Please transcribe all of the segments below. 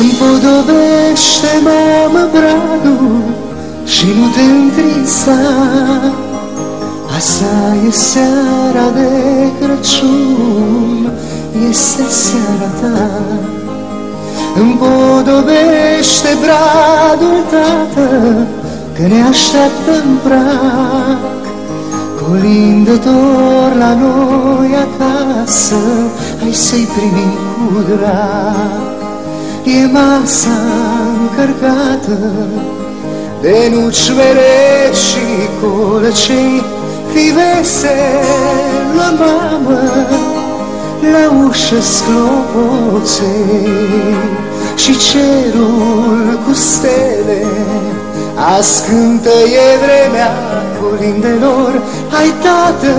Împodobește, mamă, bradul și nu te întrisa. Asta e seara de Crăciun, este seara ta. Împodobește bradul, tată, că ne așteaptă în prag Colindător la noi acasă, hai să-i primim cu drag. E masa încărcată de nuci mere și colăcei Fi veselă, mamă, la ușă sclopoței. Și cerul cu stele Azi cântă e vremea colindelor Hai, tată,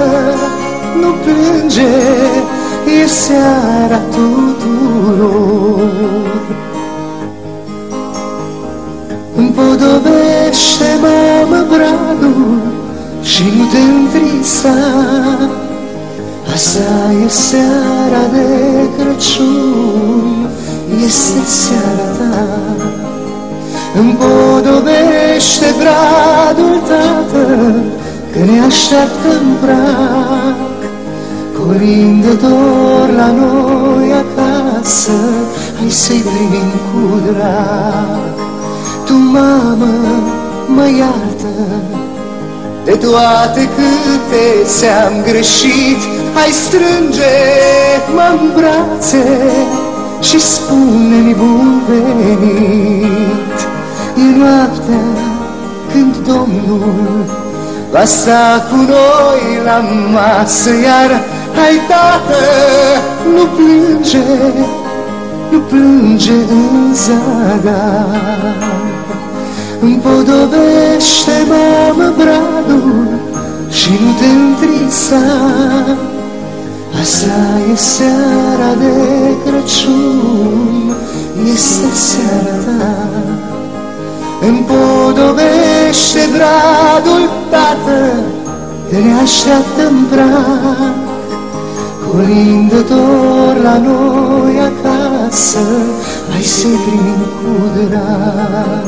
nu plânge, e seara tuturor. Împodobește, mamă, bradul și nu te întrisa Asta e seara de Crăciun, este seara ta. Împodobește bradul, tată, că ne așteaptă în prag Colindător la noi acasă, hai să-i primim cu drag. Tu, mamă, mă iartă de toate câte ți-am greșit Hai strânge-mă în brațe și spune-mi bun venit. E noaptea când Domnul va sta cu noi la masă Iar hai, tată, nu plânge, nu plânge în zadar Împodobește, mamă, bradul și nu te întrisa. Asta e seara de Crăciun, este seara ta. Împodobește bradul, tată, te ne așteaptă în prag Cuprindător la noi acasă, ai se prin cu drag.